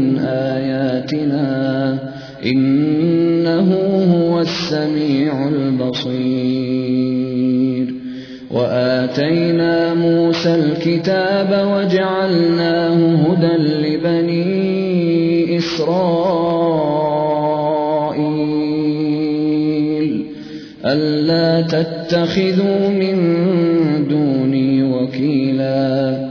من آياتنا إنه هو السميع البصير. وآتينا موسى الكتاب وجعلناه هدى لبني إسرائيل. ألا تتخذوا من دوني وكيلا.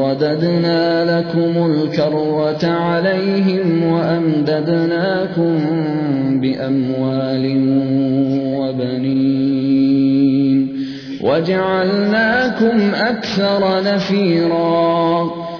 رددنا لكم الكرة عليهم وأمددناكم بأموال وبنين وجعلناكم أكثر نفيرا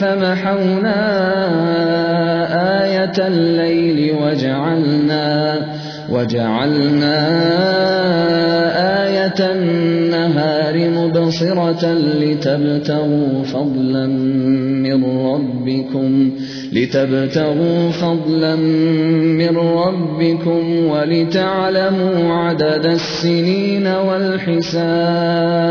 فمحونا آية الليل وجعلنا وجعلنا آية النهار مبصرة لتبتغوا فضلا من ربكم لتبتغوا فضلا من ربكم ولتعلموا عدد السنين والحساب.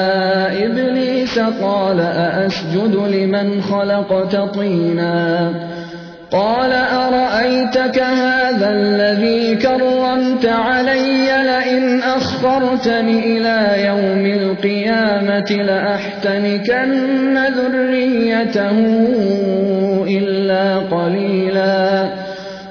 قال أأسجد لمن خلقت طينا قال أرأيتك هذا الذي كرمت علي لئن أخرتني إلى يوم القيامة لأحتنكن ذريته إلا قليلا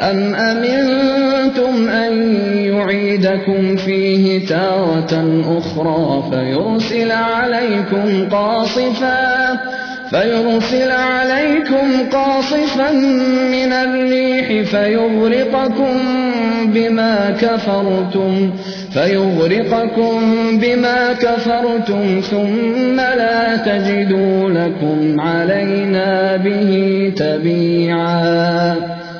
أم أمنتم أن يعيدكم فيه تارة أخرى فيرسل عليكم قاصفا فيرسل عليكم قاصفا من الريح فيغرقكم بما كفرتم فيغرقكم بما كفرتم ثم لا تجدوا لكم علينا به تبيعا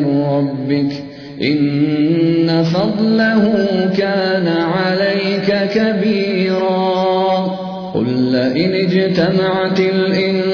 من ربك إن فضله كان عليك كبيرا قل لئن اجتمعت الإنس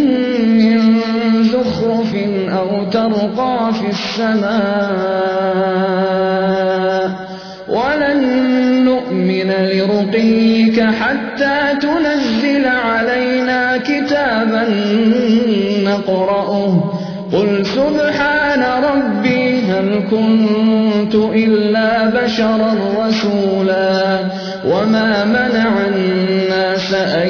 تَرْقَىٰ فِي السَّمَاءِ. وَلَن نُّؤْمِنَ لِرُقِيِّكَ حَتَّىٰ تُنَزِّلَ عَلَيْنَا كِتَابًا نَّقْرَؤُهُ قُلْ سُبْحَانَ رَبِّي هَلْ كُنتُ إِلَّا بَشَرًا رَّسُولًا وَمَا مَنَعَ النَّاسَ أَن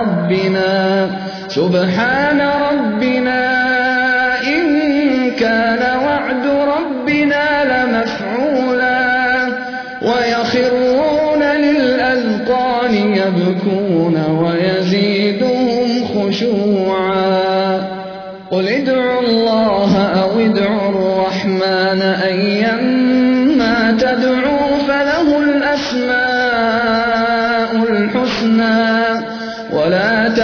سبحان ربنا إن كان وعد ربنا لمفعولا ويخرون للأذقان يبكون ويزيدهم خشوعا قل ادعوا الله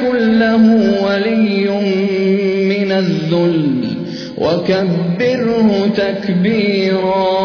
يكن له ولي من الذل وكبره تكبيرا